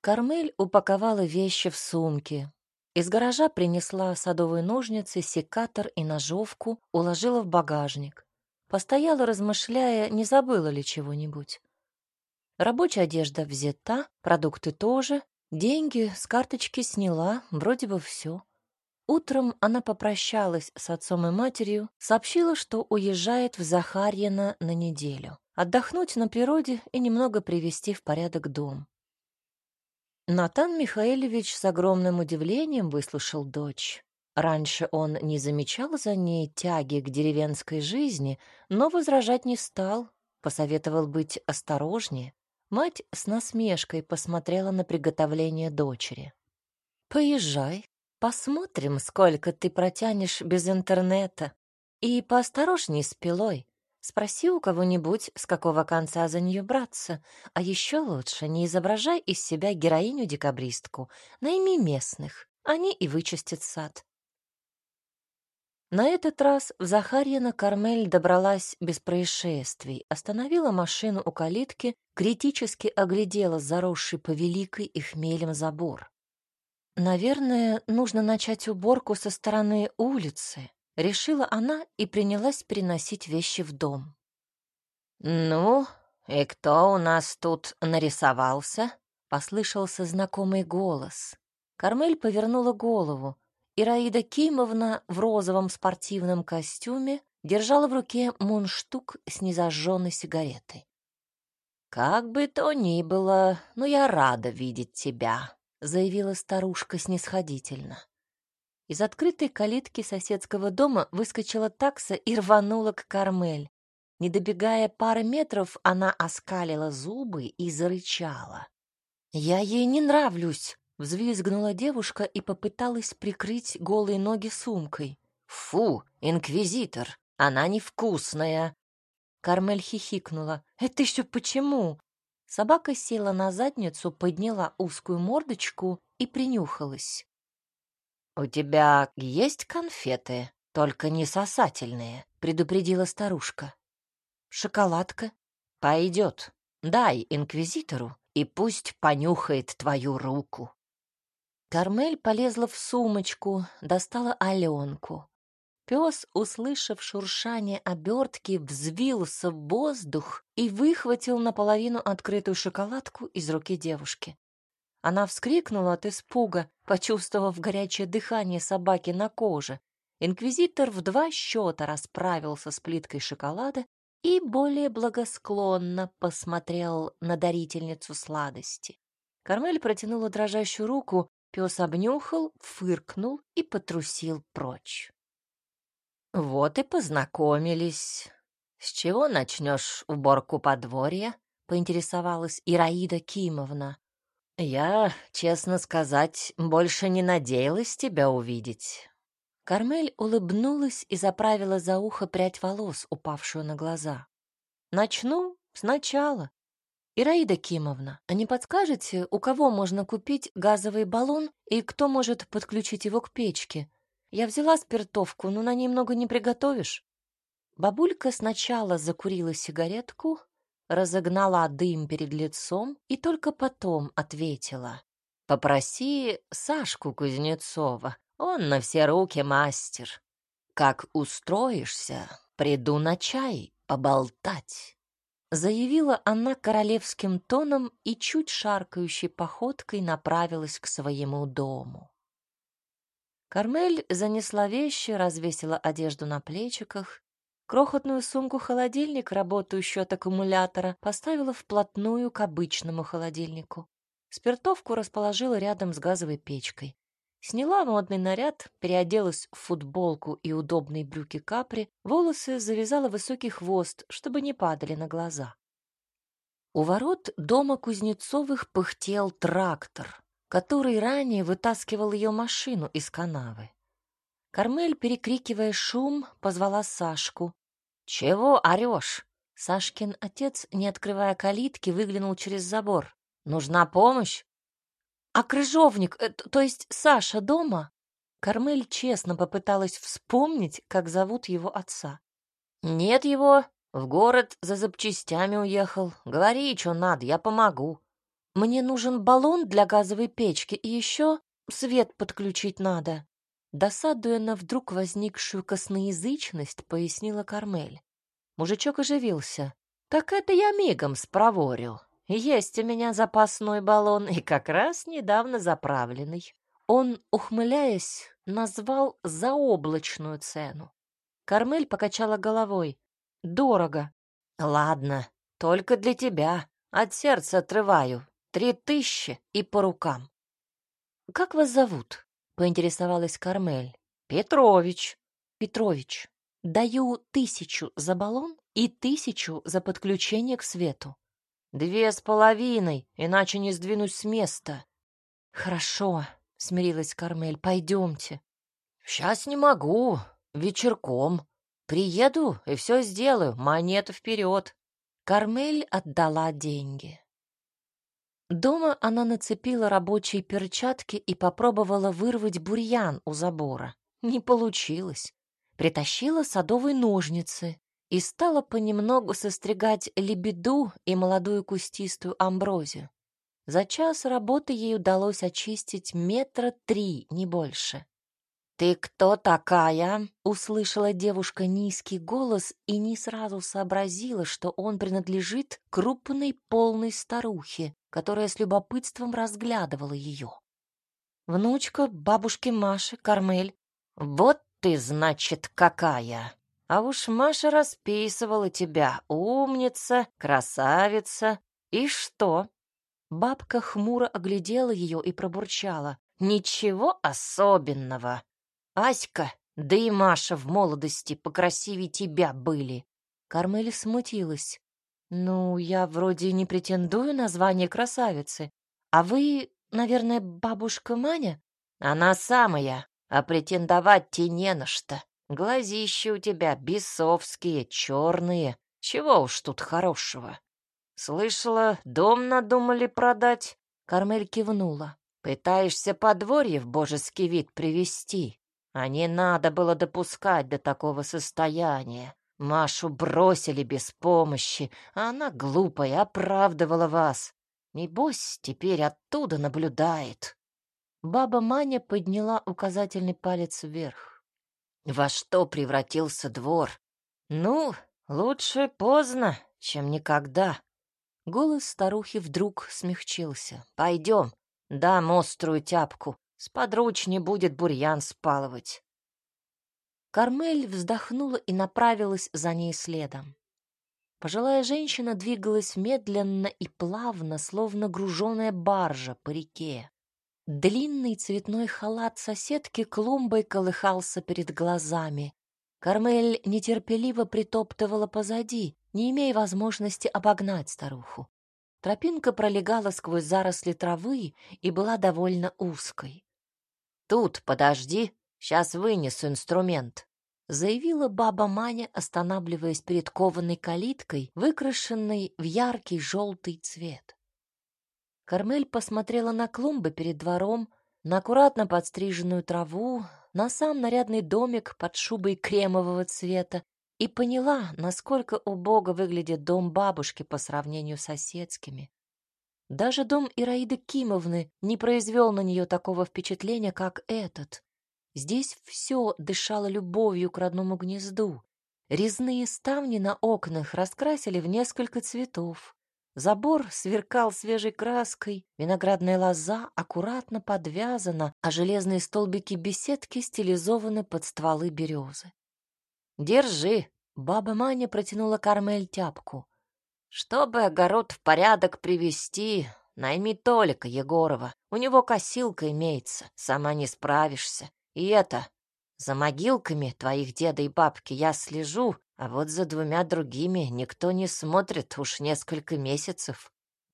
Кармель упаковала вещи в сумки. Из гаража принесла садовые ножницы, секатор и ножовку, уложила в багажник. Постояла, размышляя, не забыла ли чего-нибудь. Рабочая одежда взята, продукты тоже, деньги с карточки сняла, вроде бы все. Утром она попрощалась с отцом и матерью, сообщила, что уезжает в Захарьино на неделю. Отдохнуть на природе и немного привести в порядок дом. Натан Михаилович с огромным удивлением выслушал дочь. Раньше он не замечал за ней тяги к деревенской жизни, но возражать не стал, посоветовал быть осторожнее. Мать с насмешкой посмотрела на приготовление дочери. «Поезжай, посмотрим, сколько ты протянешь без интернета. И поосторожней с пилой. Спроси у кого-нибудь, с какого конца за нее браться. А еще лучше не изображай из себя героиню-декабристку. Найми местных, они и вычистят сад. На этот раз в Захарьино Кармель добралась без происшествий, остановила машину у калитки, критически оглядела заросший по великой и хмелем забор. «Наверное, нужно начать уборку со стороны улицы», — решила она и принялась переносить вещи в дом. «Ну, и кто у нас тут нарисовался?» — послышался знакомый голос. Кармель повернула голову. Ираида Кимовна в розовом спортивном костюме держала в руке мундштук с незажженной сигаретой. «Как бы то ни было, но я рада видеть тебя», — заявила старушка снисходительно. Из открытой калитки соседского дома выскочила такса и рванула к Кармель. Не добегая пары метров, она оскалила зубы и зарычала. «Я ей не нравлюсь», Взвизгнула девушка и попыталась прикрыть голые ноги сумкой. «Фу, инквизитор, она невкусная!» Кармель хихикнула. «Это еще почему?» Собака села на задницу, подняла узкую мордочку и принюхалась. «У тебя есть конфеты, только не сосательные», — предупредила старушка. «Шоколадка?» «Пойдет. Дай инквизитору, и пусть понюхает твою руку». Кармель полезла в сумочку, достала Аленку. Пес, услышав шуршание обертки, взвился в воздух и выхватил наполовину открытую шоколадку из руки девушки. Она вскрикнула от испуга, почувствовав горячее дыхание собаки на коже. Инквизитор в два счета расправился с плиткой шоколада и более благосклонно посмотрел на дарительницу сладости. Кармель протянула дрожащую руку, Пес обнюхал, фыркнул и потрусил прочь. «Вот и познакомились. С чего начнешь уборку подворья?» — поинтересовалась Ираида Кимовна. «Я, честно сказать, больше не надеялась тебя увидеть». Кармель улыбнулась и заправила за ухо прядь волос, упавшую на глаза. «Начну сначала. «Ираида Кимовна, а не подскажете, у кого можно купить газовый баллон и кто может подключить его к печке? Я взяла спиртовку, но на ней много не приготовишь». Бабулька сначала закурила сигаретку, разогнала дым перед лицом и только потом ответила. «Попроси Сашку Кузнецова, он на все руки мастер. Как устроишься, приду на чай поболтать». Заявила она королевским тоном и чуть шаркающей походкой направилась к своему дому. Кармель занесла вещи, развесила одежду на плечиках, крохотную сумку-холодильник, работающую от аккумулятора, поставила вплотную к обычному холодильнику. Спиртовку расположила рядом с газовой печкой. Сняла модный наряд, переоделась в футболку и удобные брюки капри, волосы завязала высокий хвост, чтобы не падали на глаза. У ворот дома Кузнецовых пыхтел трактор, который ранее вытаскивал ее машину из канавы. Кармель, перекрикивая шум, позвала Сашку. «Чего орешь?» Сашкин отец, не открывая калитки, выглянул через забор. «Нужна помощь?» «А крыжовник, э, то есть Саша дома?» Кармель честно попыталась вспомнить, как зовут его отца. «Нет его, в город за запчастями уехал. Говори, что надо, я помогу». Мне нужен баллон для газовой печки и еще свет подключить надо. Досадуя на вдруг возникшую косноязычность, пояснила Кармель. Мужичок оживился. «Так это я мигом спроворю. Есть у меня запасной баллон, и как раз недавно заправленный». Он, ухмыляясь, назвал заоблачную цену. Кармель покачала головой. «Дорого». «Ладно, только для тебя. От сердца отрываю. Три тысячи и по рукам». «Как вас зовут?» — поинтересовалась Кармель. «Петрович». «Петрович, даю тысячу за баллон и тысячу за подключение к свету». «Две с половиной, иначе не сдвинусь с места». «Хорошо», — смирилась Кармель, — «пойдемте». «Сейчас не могу, вечерком. Приеду и все сделаю, монеты вперед». Кармель отдала деньги. Дома она нацепила рабочие перчатки и попробовала вырвать бурьян у забора. Не получилось. Притащила садовые ножницы и стала понемногу состригать лебеду и молодую кустистую амброзию. За час работы ей удалось очистить метра три, не больше. «Ты кто такая?» — услышала девушка низкий голос и не сразу сообразила, что он принадлежит крупной полной старухе, которая с любопытством разглядывала ее. «Внучка бабушки Маши, Кармель». «Вот ты, значит, какая!» А уж Маша расписывала тебя, умница, красавица. И что? Бабка хмуро оглядела ее и пробурчала. Ничего особенного. Аська, да и Маша в молодости покрасивее тебя были. Кармель смутилась. Ну, я вроде не претендую на звание красавицы. А вы, наверное, бабушка Маня? Она самая, а претендовать тебе не на что. Глазища у тебя бесовские, черные. Чего уж тут хорошего? Слышала, дом надумали продать? Кармель кивнула. Пытаешься подворье в божеский вид привести? А не надо было допускать до такого состояния. Машу бросили без помощи, а она глупая оправдывала вас. Небось, теперь оттуда наблюдает. Баба Маня подняла указательный палец вверх. Во что превратился двор? Ну, лучше поздно, чем никогда. Голос старухи вдруг смягчился. Пойдем, дам острую тяпку. Сподручнее будет бурьян спалывать. Кармель вздохнула и направилась за ней следом. Пожилая женщина двигалась медленно и плавно, словно груженая баржа по реке. Длинный цветной халат соседки клумбой колыхался перед глазами. Кармель нетерпеливо притоптывала позади, не имея возможности обогнать старуху. Тропинка пролегала сквозь заросли травы и была довольно узкой. «Тут подожди, сейчас вынесу инструмент», — заявила баба Маня, останавливаясь перед кованой калиткой, выкрашенной в яркий желтый цвет. Кармель посмотрела на клумбы перед двором, на аккуратно подстриженную траву, на сам нарядный домик под шубой кремового цвета и поняла, насколько убого выглядит дом бабушки по сравнению с соседскими. Даже дом Ираиды Кимовны не произвел на нее такого впечатления, как этот. Здесь все дышало любовью к родному гнезду. Резные ставни на окнах раскрасили в несколько цветов. Забор сверкал свежей краской, виноградная лоза аккуратно подвязана, а железные столбики беседки стилизованы под стволы березы. «Держи!» — баба Маня протянула Кармель тяпку. Чтобы огород в порядок привести, найми Толика Егорова. У него косилка имеется, сама не справишься. И это, за могилками твоих деда и бабки я слежу, а вот за двумя другими никто не смотрит уж несколько месяцев.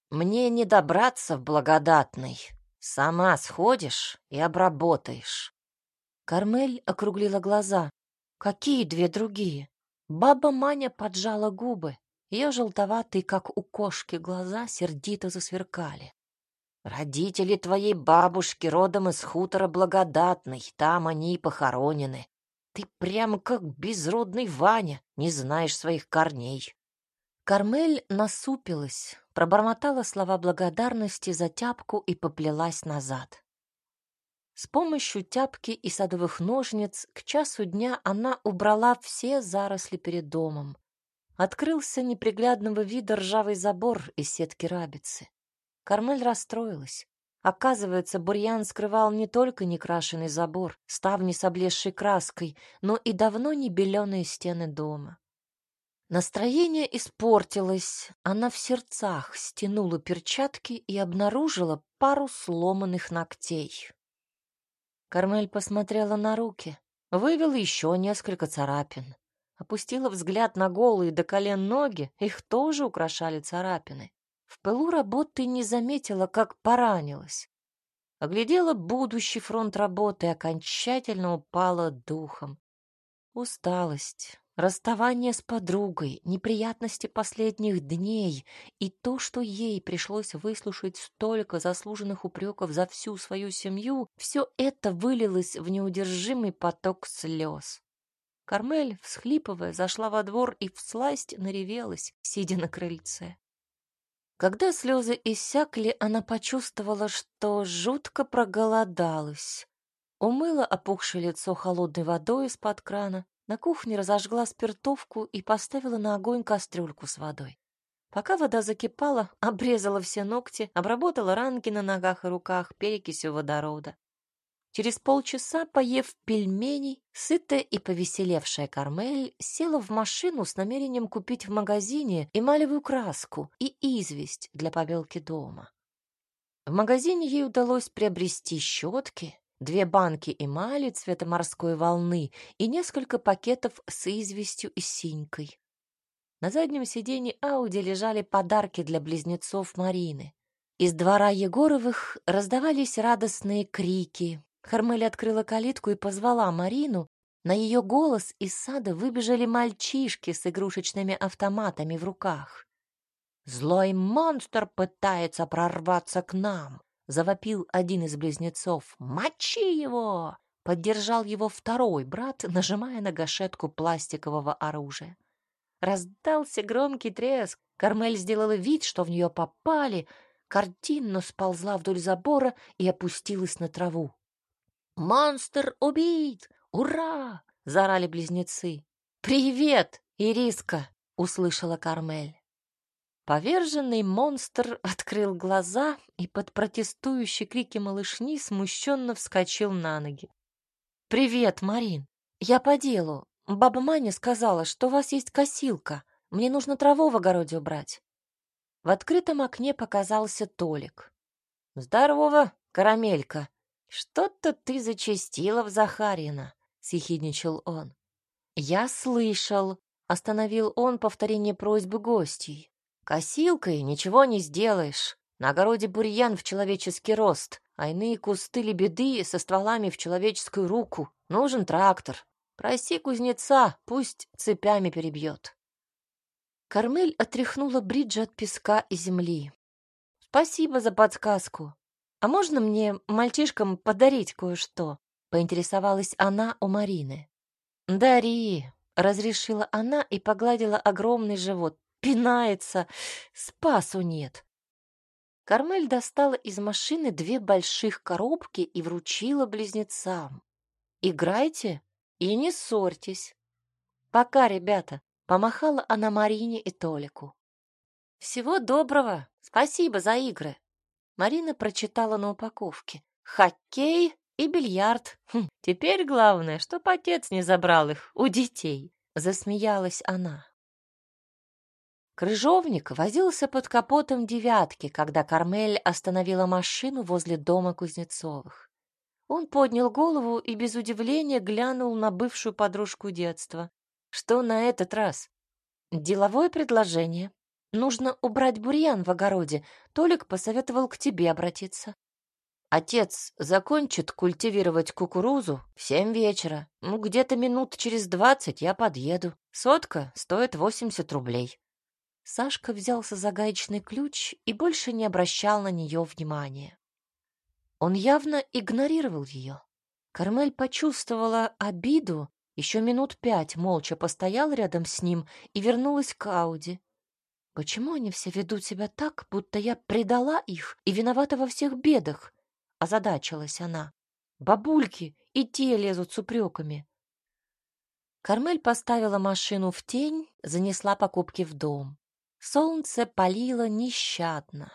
Мне не добраться в благодатный. Сама сходишь и обработаешь. Кармель округлила глаза. Какие две другие? Баба Маня поджала губы. Ее желтоватые, как у кошки, глаза сердито засверкали. «Родители твоей бабушки родом из хутора Благодатный, там они и похоронены. Ты прямо как безродный Ваня, не знаешь своих корней». Кармель насупилась, пробормотала слова благодарности за тяпку и поплелась назад. С помощью тяпки и садовых ножниц к часу дня она убрала все заросли перед домом. Открылся неприглядного вида ржавый забор из сетки рабицы. Кармель расстроилась. Оказывается, бурьян скрывал не только некрашенный забор, ставни с облезшей краской, но и давно не беленые стены дома. Настроение испортилось, она в сердцах стянула перчатки и обнаружила пару сломанных ногтей. Кармель посмотрела на руки, вывела еще несколько царапин. Опустила взгляд на голые до колен ноги, их тоже украшали царапины. В пылу работы не заметила, как поранилась. Оглядела будущий фронт работы и окончательно упала духом. Усталость, расставание с подругой, неприятности последних дней и то, что ей пришлось выслушать столько заслуженных упреков за всю свою семью, все это вылилось в неудержимый поток слез. Кармель, всхлипывая, зашла во двор и всласть наревелась, сидя на крыльце. Когда слезы иссякли, она почувствовала, что жутко проголодалась. Умыла опухшее лицо холодной водой из-под крана, на кухне разожгла спиртовку и поставила на огонь кастрюльку с водой. Пока вода закипала, обрезала все ногти, обработала ранки на ногах и руках перекисью водорода. Через полчаса, поев пельменей, сытая и повеселевшая Кармель села в машину с намерением купить в магазине эмалевую краску и известь для побелки дома. В магазине ей удалось приобрести щетки, две банки эмали цвета морской волны и несколько пакетов с известью и синькой. На заднем сиденье Ауди лежали подарки для близнецов Марины. Из двора Егоровых раздавались радостные крики, Хармель открыла калитку и позвала Марину. На ее голос из сада выбежали мальчишки с игрушечными автоматами в руках. «Злой монстр пытается прорваться к нам!» — завопил один из близнецов. «Мочи его!» — поддержал его второй брат, нажимая на гашетку пластикового оружия. Раздался громкий треск. Кармель сделала вид, что в нее попали, картинно сползла вдоль забора и опустилась на траву. «Монстр убит! Ура!» — заорали близнецы. «Привет, Ириска!» — услышала Кармель. Поверженный монстр открыл глаза и под протестующие крики малышни смущенно вскочил на ноги. «Привет, Марин. Я по делу. Баба Маня сказала, что у вас есть косилка. Мне нужно траву в огороде убрать». В открытом окне показался Толик. «Здорово, карамелька!» «Что-то ты зачастила в Захарина», — съехидничал он. «Я слышал», — остановил он повторение просьбы гостей. «Косилкой ничего не сделаешь. На огороде бурьян в человеческий рост, а иные кусты лебеды со стволами в человеческую руку. Нужен трактор. Проси кузнеца, пусть цепями перебьет». Кармель отряхнула бриджи от песка и земли. «Спасибо за подсказку. «А можно мне мальчишкам подарить кое-что?» — поинтересовалась она у Марины. «Дари!» — разрешила она и погладила огромный живот. «Пинается! Спасу нет!» Кармель достала из машины две больших коробки и вручила близнецам. «Играйте и не ссорьтесь!» «Пока, ребята!» — помахала она Марине и Толику. «Всего доброго! Спасибо за игры!» Марина прочитала на упаковке. «Хоккей и бильярд. Хм, теперь главное, чтоб отец не забрал их у детей», — засмеялась она. Крыжовник возился под капотом девятки, когда Кармель остановила машину возле дома Кузнецовых. Он поднял голову и без удивления глянул на бывшую подружку детства. Что на этот раз? Деловое предложение, Нужно убрать бурьян в огороде. Толик посоветовал к тебе обратиться. Отец закончит культивировать кукурузу в семь вечера. Ну, где-то минут через двадцать я подъеду. Сотка стоит восемьдесят рублей. Сашка взялся за гаечный ключ и больше не обращал на нее внимания. Он явно игнорировал ее. Кармель почувствовала обиду, еще минут пять молча постояла рядом с ним и вернулась к Ауди. Почему они все ведут себя так, будто я предала их и виновата во всех бедах? Озадачилась она. Бабульки и те лезут с упреками. Кармель поставила машину в тень, занесла покупки в дом. Солнце палило нещадно.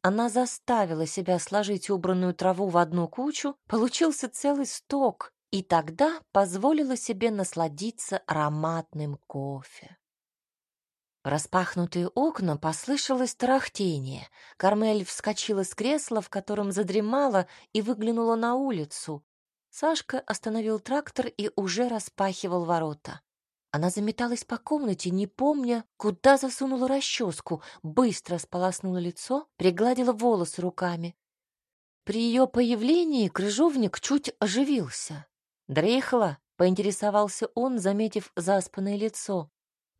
Она заставила себя сложить убранную траву в одну кучу, получился целый сток, и тогда позволила себе насладиться ароматным кофе. Распахнутые окна послышалось тарахтение. Кармель вскочила с кресла, в котором задремала, и выглянула на улицу. Сашка остановил трактор и уже распахивал ворота. Она заметалась по комнате, не помня, куда засунула расческу, быстро сполоснула лицо, пригладила волосы руками. При ее появлении крыжовник чуть оживился. «Дрыхла?» — поинтересовался он, заметив заспанное лицо.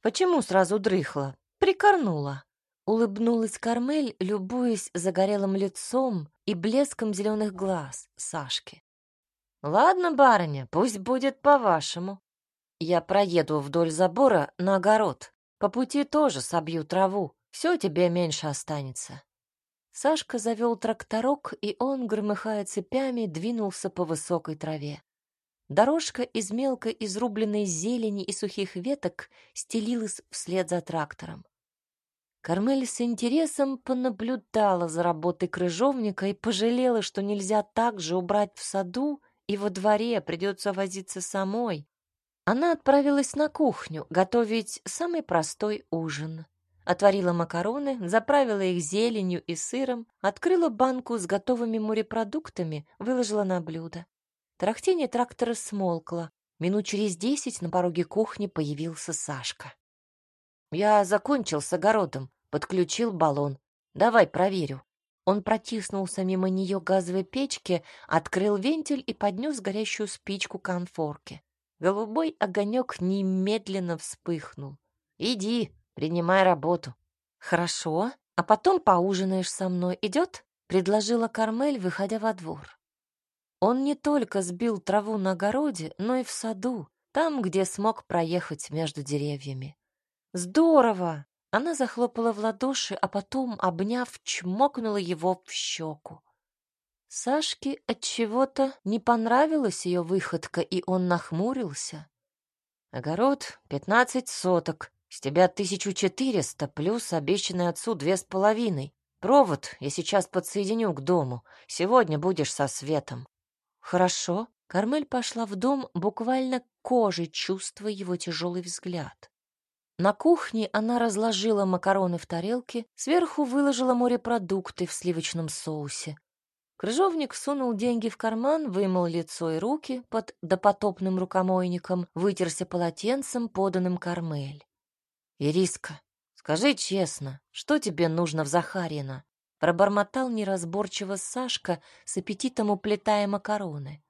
Почему сразу дрыхла? Прикорнула. Улыбнулась Кармель, любуясь загорелым лицом и блеском зеленых глаз Сашки. «Ладно, барыня, пусть будет по-вашему. Я проеду вдоль забора на огород. По пути тоже собью траву. Все тебе меньше останется». Сашка завел тракторок, и он, громыхая цепями, двинулся по высокой траве. Дорожка из мелко изрубленной зелени и сухих веток стелилась вслед за трактором. Кармель с интересом понаблюдала за работой крыжовника и пожалела, что нельзя так же убрать в саду и во дворе, придется возиться самой. Она отправилась на кухню готовить самый простой ужин. Отварила макароны, заправила их зеленью и сыром, открыла банку с готовыми морепродуктами, выложила на блюдо. Тарахтение трактора смолкло. Минут через десять на пороге кухни появился Сашка. «Я закончил с огородом, подключил баллон. Давай проверю». Он протиснулся мимо нее газовой печки, открыл вентиль и поднес горящую спичку к конфорке. Голубой огонек немедленно вспыхнул. «Иди, принимай работу». «Хорошо, а потом поужинаешь со мной. Идет?» — предложила Кармель, выходя во двор. Он не только сбил траву на огороде, но и в саду, там, где смог проехать между деревьями. «Здорово!» Она захлопала в ладоши, а потом, обняв, чмокнула его в щеку. Сашке от чего-то не понравилась ее выходка, и он нахмурился. Огород пятнадцать соток, с тебя тысячу четыреста, плюс обещанный отцу две с половиной. Провод я сейчас подсоединю к дому. Сегодня будешь со светом. Хорошо. Кармель пошла в дом, буквально кожей чувствуя его тяжелый взгляд. На кухне она разложила макароны в тарелке, сверху выложила морепродукты в сливочном соусе. Крыжовник сунул деньги в карман, вымыл лицо и руки под допотопным рукомойником, вытерся полотенцем, поданным Кармель. «Ириска, скажи честно, что тебе нужно в Захарина?» Пробормотал неразборчиво Сашка, с аппетитом уплетая макароны.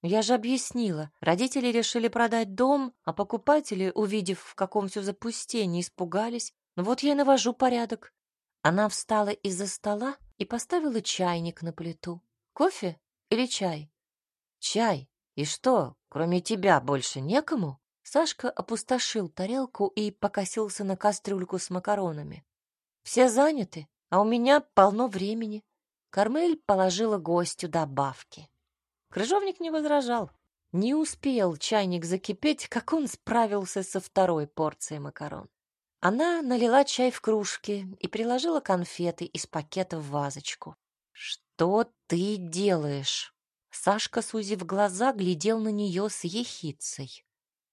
Я же объяснила, родители решили продать дом, а покупатели, увидев, в каком все запустении, испугались. Ну вот я и навожу порядок. Она встала из-за стола и поставила чайник на плиту. Кофе или чай? Чай. И что, кроме тебя больше некому? Сашка опустошил тарелку и покосился на кастрюльку с макаронами. Все заняты, а у меня полно времени. Кармель положила гостю добавки. Крыжовник не возражал. Не успел чайник закипеть, как он справился со второй порцией макарон. Она налила чай в кружки и приложила конфеты из пакета в вазочку. «Что ты делаешь?» Сашка, сузив глаза, глядел на нее с ехицей.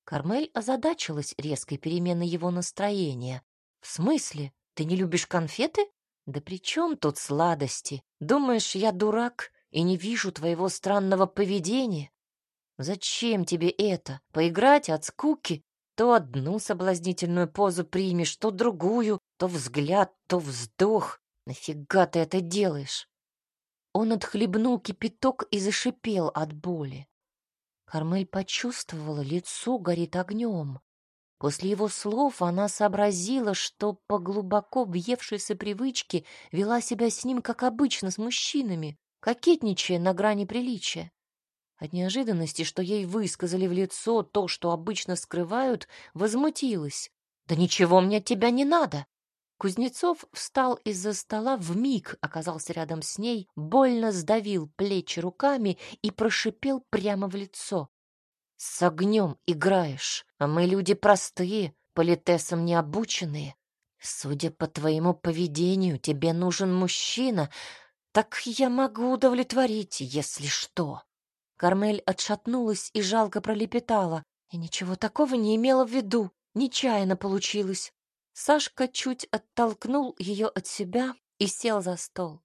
Кармель озадачилась резкой переменой его настроения. «В смысле? Ты не любишь конфеты?» «Да при чем тут сладости? Думаешь, я дурак и не вижу твоего странного поведения? Зачем тебе это? Поиграть от скуки? То одну соблазнительную позу примешь, то другую, то взгляд, то вздох. Нафига ты это делаешь?» Он отхлебнул кипяток и зашипел от боли. Кармель почувствовала, лицо горит огнем. После его слов она сообразила, что по глубоко въевшейся привычке вела себя с ним, как обычно, с мужчинами, кокетничая на грани приличия. От неожиданности, что ей высказали в лицо то, что обычно скрывают, возмутилась. «Да ничего мне от тебя не надо!» Кузнецов встал из-за стола, в миг оказался рядом с ней, больно сдавил плечи руками и прошипел прямо в лицо. «С огнем играешь, а мы люди простые, политесам не обученные. Судя по твоему поведению, тебе нужен мужчина, так я могу удовлетворить, если что». Кармель отшатнулась и жалко пролепетала. И ничего такого не имела в виду, нечаянно получилось. Сашка чуть оттолкнул ее от себя и сел за стол.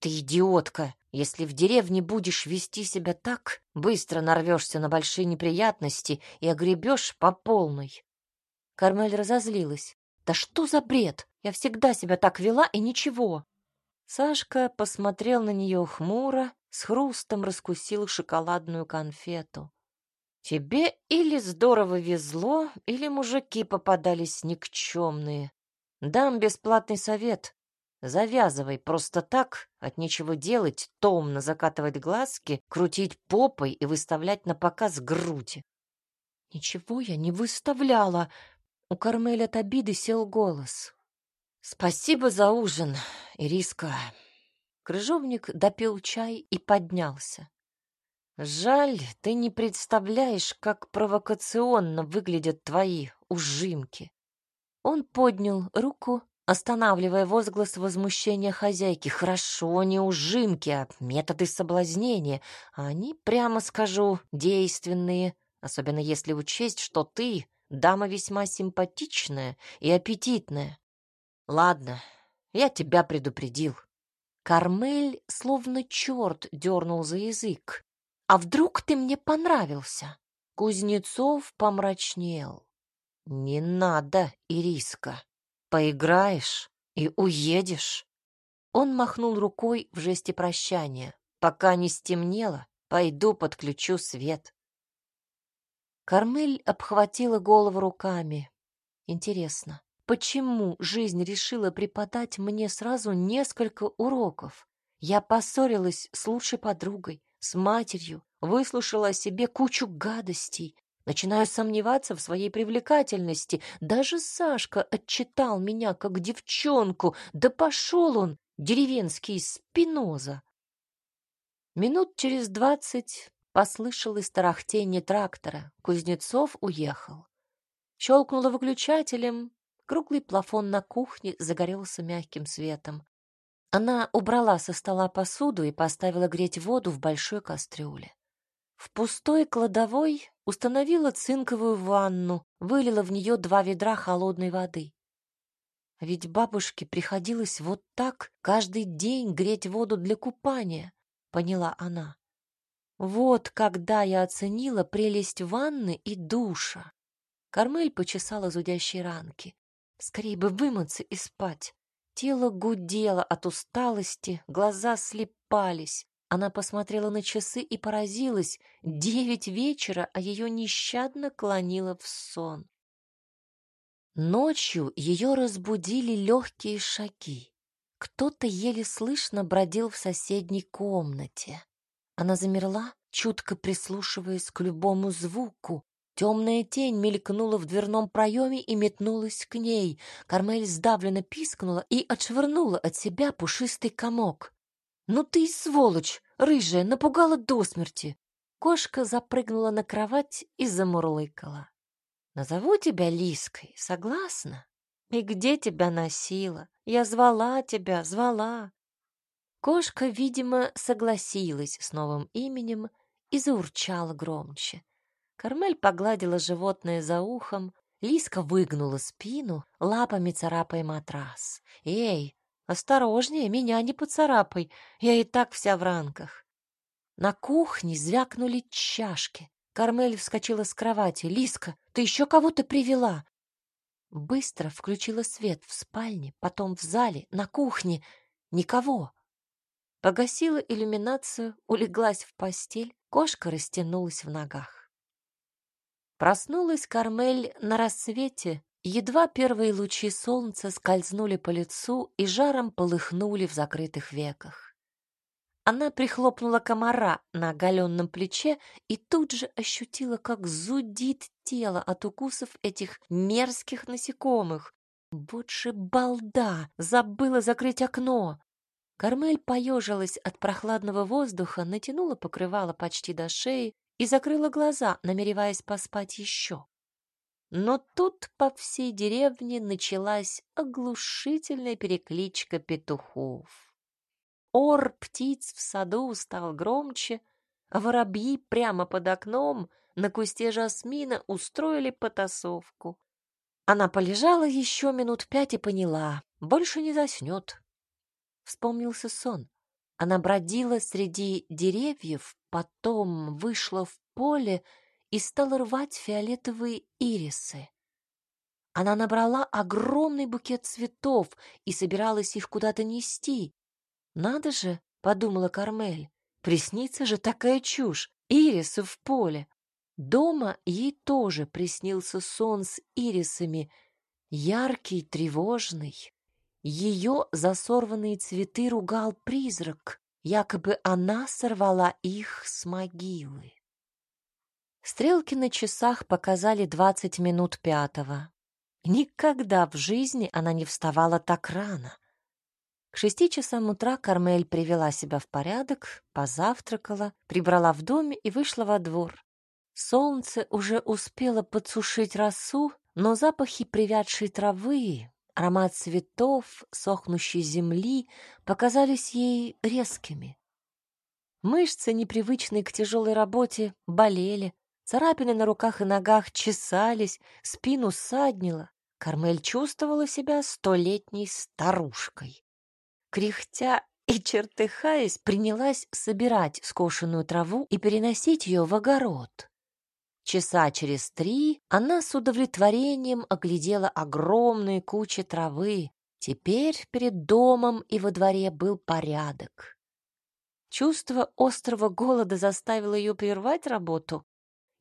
«Ты идиотка! Если в деревне будешь вести себя так, быстро нарвешься на большие неприятности и огребешь по полной». Кармель разозлилась. «Да что за бред? Я всегда себя так вела и ничего». Сашка посмотрел на нее хмуро, с хрустом раскусил шоколадную конфету. Тебе или здорово везло, или мужики попадались никчемные. Дам бесплатный совет. Завязывай просто так, от нечего делать, томно закатывать глазки, крутить попой и выставлять на показ грудь. Ничего я не выставляла. У Кармеля от обиды сел голос. Спасибо за ужин, Ириска. Крыжовник допил чай и поднялся. Жаль, ты не представляешь, как провокационно выглядят твои ужимки. Он поднял руку, останавливая возглас возмущения хозяйки. Хорошо, не ужимки, а методы соблазнения. Они, прямо скажу, действенные, особенно если учесть, что ты дама весьма симпатичная и аппетитная. Ладно, я тебя предупредил. Кармель словно черт дернул за язык. А вдруг ты мне понравился? Кузнецов помрачнел. Не надо, Ириска. Поиграешь и уедешь. Он махнул рукой в жесте прощания. Пока не стемнело, пойду подключу свет. Кармель обхватила голову руками. Интересно, почему жизнь решила преподать мне сразу несколько уроков? Я поссорилась с лучшей подругой, с матерью, выслушала о себе кучу гадостей, начинаю сомневаться в своей привлекательности. Даже Сашка отчитал меня как девчонку, да пошел он, деревенский спиноза. Минут через двадцать послышалось тарахтение трактора. Кузнецов уехал. Щелкнуло выключателем, круглый плафон на кухне загорелся мягким светом. Она убрала со стола посуду и поставила греть воду в большой кастрюле. В пустой кладовой установила цинковую ванну, вылила в нее два ведра холодной воды. Ведь бабушке приходилось вот так каждый день греть воду для купания, поняла она. Вот когда я оценила прелесть ванны и душа. Кармель почесала зудящие ранки. Скорее бы вымыться и спать. Тело гудело от усталости, глаза слепались. Она посмотрела на часы и поразилась. Девять вечера, а ее нещадно клонило в сон. Ночью ее разбудили легкие шаги. Кто-то еле слышно бродил в соседней комнате. Она замерла, чутко прислушиваясь к любому звуку, Темная тень мелькнула в дверном проеме и метнулась к ней. Кармель сдавленно пискнула и отшвырнула от себя пушистый комок. «Ну ты и сволочь, рыжая, напугала до смерти!» Кошка запрыгнула на кровать и замурлыкала. «Назову тебя Лиской, согласна? И где тебя носила? Я звала тебя, звала!» Кошка, видимо, согласилась с новым именем и заурчала громче. Кармель погладила животное за ухом, Лиска выгнула спину, лапами царапая матрас. «Эй, осторожнее, меня не поцарапай, я и так вся в ранках». На кухне звякнули чашки. Кармель вскочила с кровати. «Лиска, ты еще кого-то привела?» Быстро включила свет в спальне, потом в зале, на кухне. Никого. Погасила иллюминацию, улеглась в постель, кошка растянулась в ногах. Проснулась Кармель на рассвете, едва первые лучи солнца скользнули по лицу и жаром полыхнули в закрытых веках. Она прихлопнула комара на оголенном плече и тут же ощутила, как зудит тело от укусов этих мерзких насекомых. Вот балда! Забыла закрыть окно! Кармель поежилась от прохладного воздуха, натянула покрывало почти до шеи и закрыла глаза, намереваясь поспать еще. Но тут по всей деревне началась оглушительная перекличка петухов. Ор птиц в саду стал громче, а воробьи прямо под окном на кусте жасмина устроили потасовку. Она полежала еще минут пять и поняла, больше не заснет. Вспомнился сон. Она бродила среди деревьев, потом вышла в поле и стала рвать фиолетовые ирисы. Она набрала огромный букет цветов и собиралась их куда-то нести. «Надо же», — подумала Кармель, — «приснится же такая чушь, ирисы в поле». Дома ей тоже приснился сон с ирисами, яркий, тревожный. Ее засорванные цветы ругал призрак, якобы она сорвала их с могилы. Стрелки на часах показали двадцать минут пятого. Никогда в жизни она не вставала так рано. К шести часам утра Кармель привела себя в порядок, позавтракала, прибрала в доме и вышла во двор. Солнце уже успело подсушить росу, но запахи привядшей травы, аромат цветов, сохнущей земли показались ей резкими. Мышцы, непривычные к тяжелой работе, болели, Царапины на руках и ногах чесались, спину саднило. Кармель чувствовала себя столетней старушкой. Кряхтя и чертыхаясь, принялась собирать скошенную траву и переносить ее в огород. Часа через три она с удовлетворением оглядела огромные кучи травы. Теперь перед домом и во дворе был порядок. Чувство острого голода заставило ее прервать работу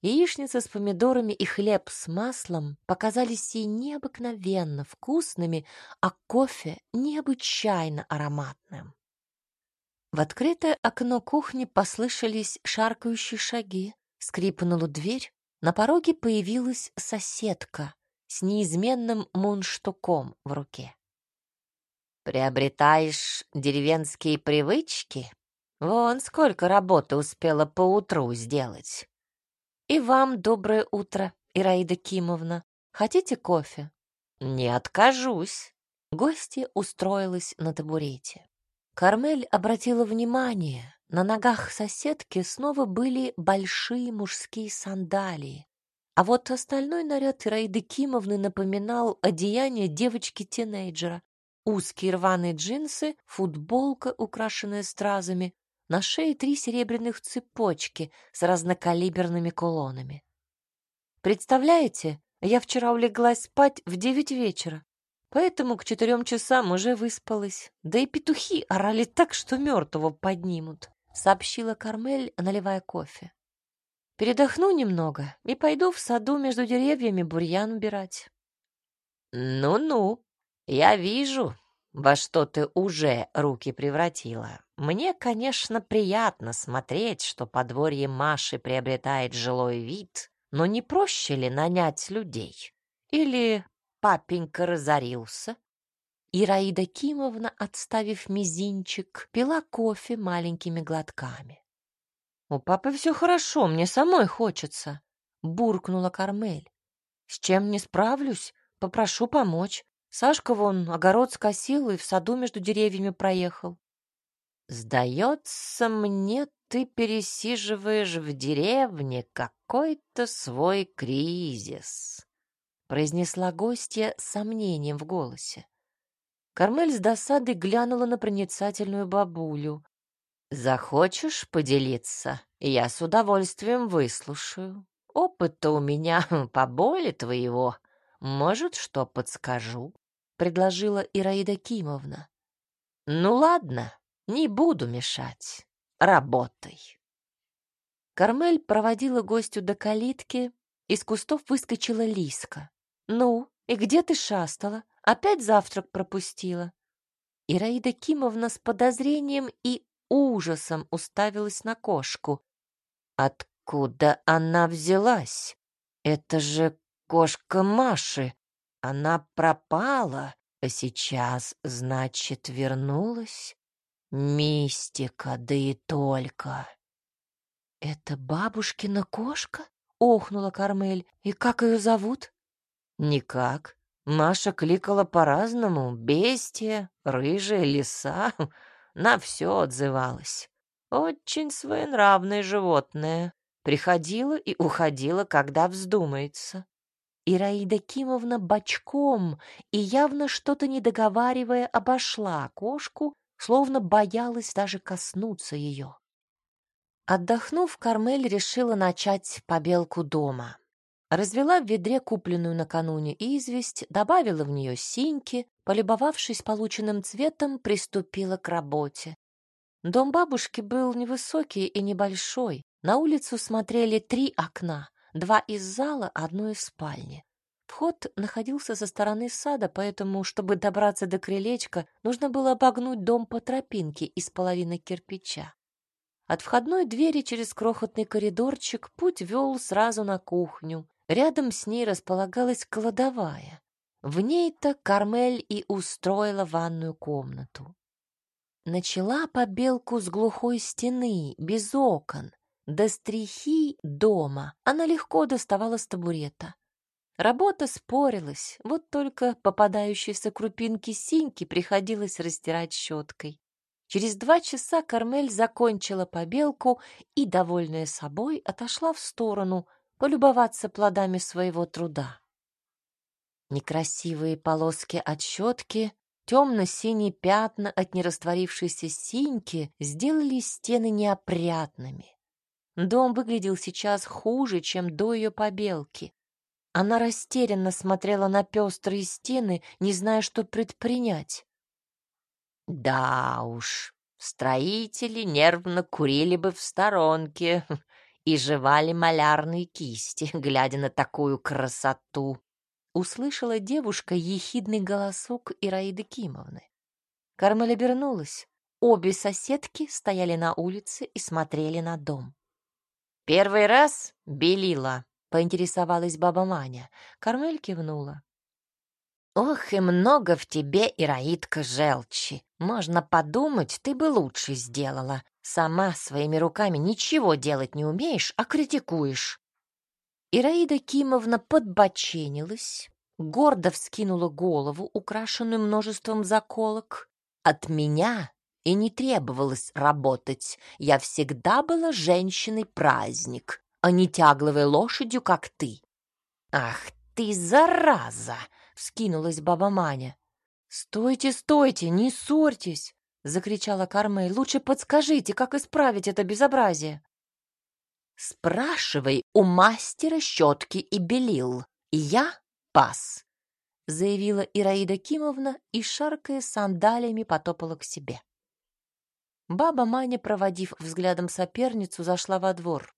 Яичница с помидорами и хлеб с маслом показались ей необыкновенно вкусными, а кофе необычайно ароматным. В открытое окно кухни послышались шаркающие шаги, скрипнула дверь, на пороге появилась соседка с неизменным мундштуком в руке. «Приобретаешь деревенские привычки? Вон сколько работы успела поутру сделать!» «И вам доброе утро, Ираида Кимовна. Хотите кофе?» «Не откажусь». Гостья устроилась на табурете. Кармель обратила внимание, на ногах соседки снова были большие мужские сандалии, а вот остальной наряд Ираиды Кимовны напоминал одеяние девочки-тинейджера. Узкие рваные джинсы, футболка, украшенная стразами, на шее три серебряных цепочки с разнокалиберными кулонами. Представляете, я вчера улеглась спать в девять вечера, поэтому к четырем часам уже выспалась. Да и петухи орали так, что мертвого поднимут, сообщила Кармель, наливая кофе. Передохну немного и пойду в саду между деревьями бурьян убирать. Ну-ну, я вижу, во что ты уже руки превратила. Мне, конечно, приятно смотреть, что подворье Маши приобретает жилой вид, но не проще ли нанять людей? Или папенька разорился? Ираида Кимовна, отставив мизинчик, пила кофе маленькими глотками. «У папы все хорошо, мне самой хочется», — буркнула Кармель. «С чем не справлюсь, попрошу помочь. Сашка вон огород скосил и в саду между деревьями проехал. «Сдается мне, ты пересиживаешь в деревне какой-то свой кризис», произнесла гостья с сомнением в голосе. Кармель с досадой глянула на проницательную бабулю. «Захочешь поделиться? Я с удовольствием выслушаю. Опыта у меня поболее твоего. Может, что подскажу?» — предложила Ираида Кимовна. «Ну ладно, не буду мешать. Работай». Кармель проводила гостю до калитки, из кустов выскочила Лиска. «Ну, и где ты шастала? Опять завтрак пропустила?» Ираида Кимовна с подозрением и ужасом уставилась на кошку. «Откуда она взялась? Это же кошка Маши!» Она пропала, а сейчас, значит, вернулась? Мистика, да и только. «Это бабушкина кошка?» — охнула Кармель. «И как ее зовут?» «Никак. Маша кликала по-разному. Бестия, рыжая, лиса. На все отзывалась. Очень своенравное животное. Приходила и уходила, когда вздумается. Ираида Кимовна бочком и явно что-то недоговаривая обошла кошку, словно боялась даже коснуться ее. Отдохнув, Кармель решила начать побелку дома. Развела в ведре купленную накануне известь, добавила в нее синьки, полюбовавшись полученным цветом, приступила к работе. Дом бабушки был невысокий и небольшой. На улицу смотрели три окна, два из зала, одно из спальни. Вход находился со стороны сада, поэтому, чтобы добраться до крылечка, нужно было обогнуть дом по тропинке из половины кирпича. От входной двери через крохотный коридорчик путь вел сразу на кухню. Рядом с ней располагалась кладовая. В ней-то Кармель и устроила ванную комнату. Начала побелку с глухой стены, без окон. До стрихи дома она легко доставала с табурета. Работа спорилась, вот только попадающиеся крупинки синьки приходилось растирать щеткой. Через два часа Кармель закончила побелку и, довольная собой, отошла в сторону полюбоваться плодами своего труда. Некрасивые полоски от щетки, темно-синие пятна от нерастворившейся синьки сделали стены неопрятными. Дом выглядел сейчас хуже, чем до ее побелки. Она растерянно смотрела на пестрые стены, не зная, что предпринять. Да уж, строители нервно курили бы в сторонке и жевали малярные кисти, глядя на такую красоту. Услышала девушка ехидный голосок Ираиды Кимовны. Кармель обернулась. Обе соседки стояли на улице и смотрели на дом. «Первый раз белила», — поинтересовалась баба Маня. Кармель кивнула. «Ох, и много в тебе, Ираидка, желчи. Можно подумать, ты бы лучше сделала. Сама своими руками ничего делать не умеешь, а критикуешь». Ираида Кимовна подбоченилась, гордо вскинула голову, украшенную множеством заколок. «От меня и не требовалось работать. Я всегда была женщиной-праздник, а не тягловой лошадью, как ты». «Ах ты, зараза!» вскинулась баба Маня. «Стойте, стойте, не ссорьтесь!» — закричала Кармей. «Лучше подскажите, как исправить это безобразие!» «Спрашивай у мастера щетки и белил. Я пас!» — заявила Ираида Кимовна и, шаркая сандалиями, потопала к себе. Баба Маня, проводив взглядом соперницу, зашла во двор.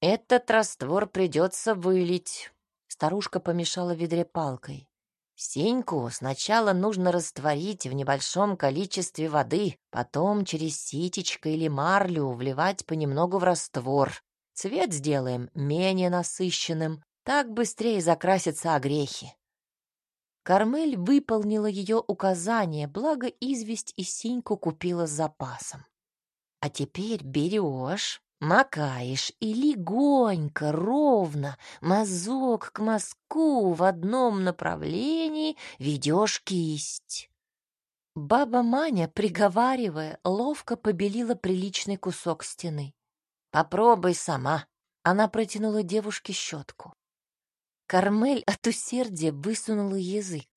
«Этот раствор придется вылить», — старушка помешала ведре палкой. Сеньку сначала нужно растворить в небольшом количестве воды, потом через ситечко или марлю вливать понемногу в раствор. Цвет сделаем менее насыщенным, так быстрее закрасятся огрехи. Кармель выполнила ее указание, благо известь и синьку купила с запасом. А теперь берешь Макаешь и легонько, ровно, мазок к мазку в одном направлении ведешь кисть. Баба Маня, приговаривая, ловко побелила приличный кусок стены. «Попробуй сама». Она протянула девушке щетку. Кармель от усердия высунула язык.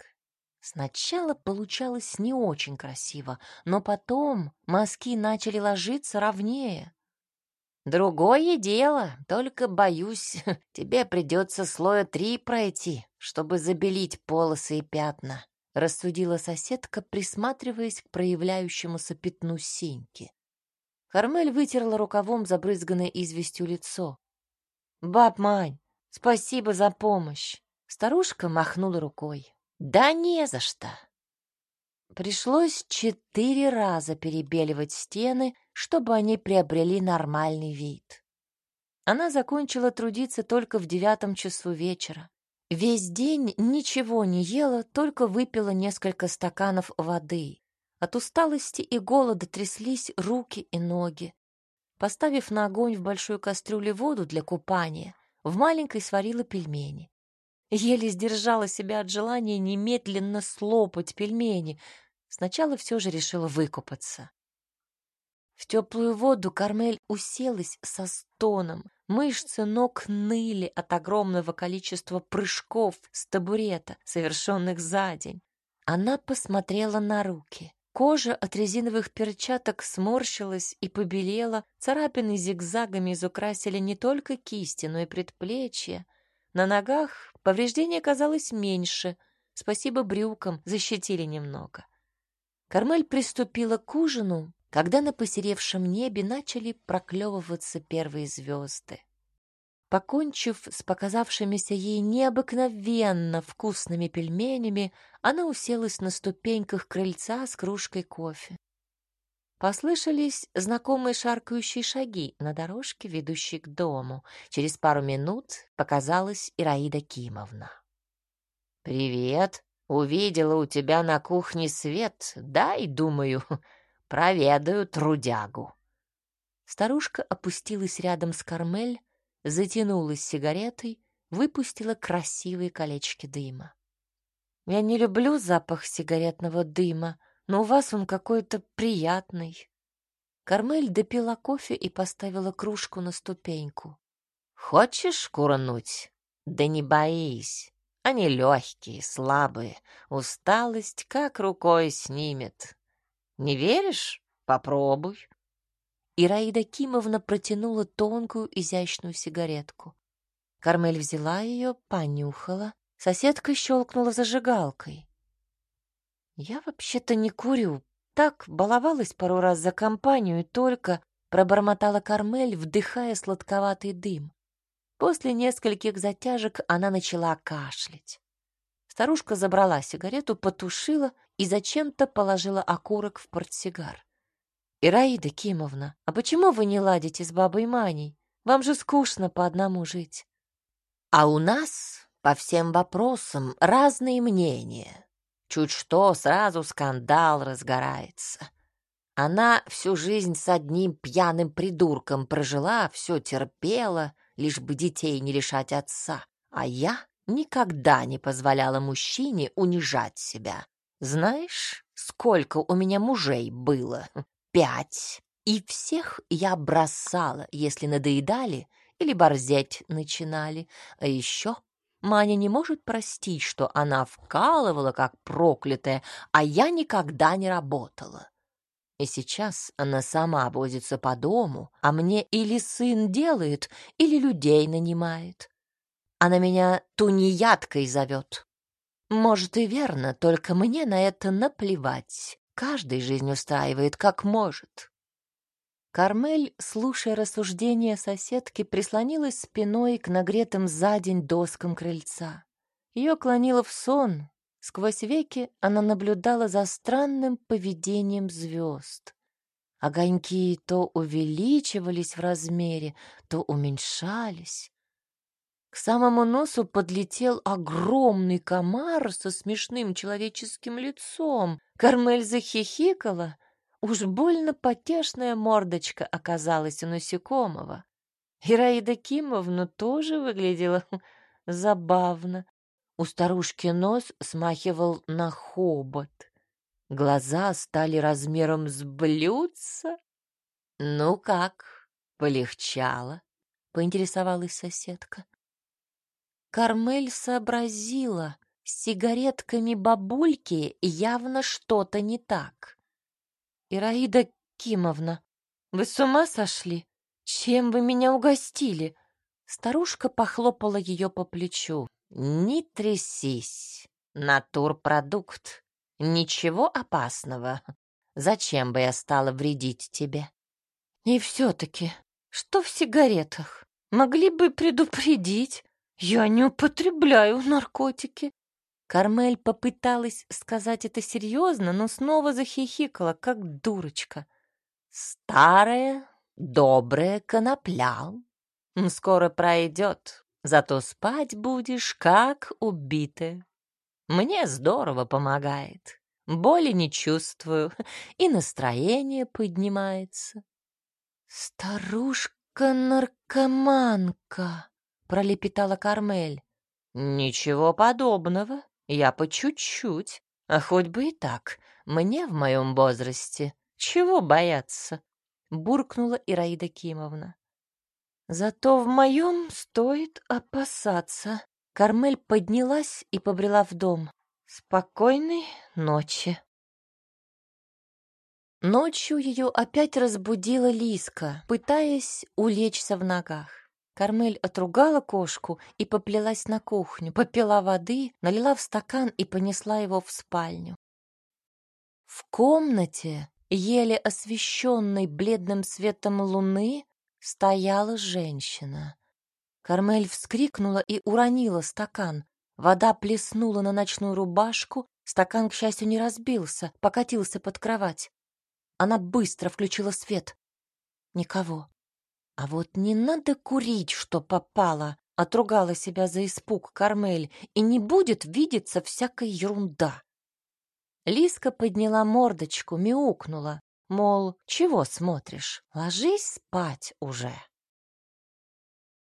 Сначала получалось не очень красиво, но потом мазки начали ложиться ровнее. Другое дело, только, боюсь, тебе придется слоя три пройти, чтобы забелить полосы и пятна, рассудила соседка, присматриваясь к проявляющемуся пятну синьки. Кармель вытерла рукавом забрызганное известью лицо. «Баб Мань, спасибо за помощь!» Старушка махнула рукой. «Да не за что!» Пришлось четыре раза перебеливать стены, чтобы они приобрели нормальный вид. Она закончила трудиться только в девятом часу вечера. Весь день ничего не ела, только выпила несколько стаканов воды. От усталости и голода тряслись руки и ноги. Поставив на огонь в большой кастрюле воду для купания, в маленькой сварила пельмени. Еле сдержала себя от желания немедленно слопать пельмени. Сначала все же решила выкупаться. В теплую воду Кармель уселась со стоном. Мышцы ног ныли от огромного количества прыжков с табурета, совершенных за день. Она посмотрела на руки. Кожа от резиновых перчаток сморщилась и побелела, царапины зигзагами изукрасили не только кисти, но и предплечья. На ногах повреждения казалось меньше, спасибо брюкам, защитили немного. Кармель приступила к ужину, когда на посеревшем небе начали проклевываться первые звезды. Покончив с показавшимися ей необыкновенно вкусными пельменями, она уселась на ступеньках крыльца с кружкой кофе. Послышались знакомые шаркающие шаги на дорожке, ведущей к дому. Через пару минут показалась Ираида Кимовна. «Привет! Увидела у тебя на кухне свет. Дай, думаю, проведаю трудягу». Старушка опустилась рядом с Кармель, затянулась сигаретой, выпустила красивые колечки дыма. «Я не люблю запах сигаретного дыма, но у вас он какой-то приятный». Кармель допила кофе и поставила кружку на ступеньку. «Хочешь курнуть? Да не боись. Они легкие, слабые. Усталость как рукой снимет. Не веришь? Попробуй. Ираида Кимовна протянула тонкую изящную сигаретку. Кармель взяла ее, понюхала. Соседка щелкнула зажигалкой. «Я вообще-то не курю. Так, баловалась пару раз за компанию и только...» Пробормотала Кармель, вдыхая сладковатый дым. После нескольких затяжек она начала кашлять. Старушка забрала сигарету, потушила и зачем-то положила окурок в портсигар. «Ираида Кимовна, а почему вы не ладите с бабой Маней? Вам же скучно по одному жить». «А у нас по всем вопросам разные мнения. Чуть что, сразу скандал разгорается. Она всю жизнь с одним пьяным придурком прожила, все терпела, лишь бы детей не лишать отца. А я никогда не позволяла мужчине унижать себя. Знаешь, сколько у меня мужей было? пять, и всех я бросала, если надоедали или борзеть начинали. А еще Маня не может простить, что она вкалывала, как проклятая, а я никогда не работала. И сейчас она сама возится по дому, а мне или сын делает, или людей нанимает. Она меня тунеядкой зовет. Может, и верно, только мне на это наплевать. Каждый жизнь устраивает как может. Кармель, слушая рассуждения соседки, прислонилась спиной к нагретым за день доскам крыльца. Ее клонило в сон. Сквозь веки она наблюдала за странным поведением звезд. Огоньки то увеличивались в размере, то уменьшались. К самому носу подлетел огромный комар со смешным человеческим лицом. Кармель захихикала. Уж больно потешная мордочка оказалась у насекомого. Ираида Кимовна тоже выглядела забавно. У старушки нос смахивал на хобот. Глаза стали размером с блюдца. «Ну как, полегчало?» — поинтересовалась соседка. Кармель сообразила, с сигаретками бабульки явно что-то не так. «Ираида Кимовна, вы с ума сошли? Чем вы меня угостили?» Старушка похлопала ее по плечу. «Не трясись, натурпродукт. Ничего опасного. Зачем бы я стала вредить тебе?» «И все-таки, что в сигаретах? Могли бы предупредить?» «Я не употребляю наркотики». Кармель попыталась сказать это серьезно, но снова захихикала, как дурочка. «Старая, добрая конопля. Скоро пройдет, Зато спать будешь как убитая. Мне здорово помогает. Боли не чувствую, и настроение поднимается. «Старушка-наркоманка», — пролепетала Кармель. «Ничего подобного, я по чуть-чуть, а хоть бы и так, мне в моем возрасте чего бояться?» — буркнула Ираида Кимовна. «Зато в моем стоит опасаться». Кармель поднялась и побрела в дом. «Спокойной ночи». Ночью ее опять разбудила Лиска, пытаясь улечься в ногах. Кармель отругала кошку и поплелась на кухню, попила воды, налила в стакан и понесла его в спальню. В комнате, еле освещенной бледным светом луны, стояла женщина. Кармель вскрикнула и уронила стакан. Вода плеснула на ночную рубашку, стакан, к счастью, не разбился, покатился под кровать. Она быстро включила свет. Никого. А вот не надо курить, что попало, отругала себя за испуг Кармель, и не будет видеться всякая ерунда. Лиска подняла мордочку, мяукнула, мол, чего смотришь, ложись спать уже.